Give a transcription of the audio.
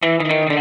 Mm-hmm.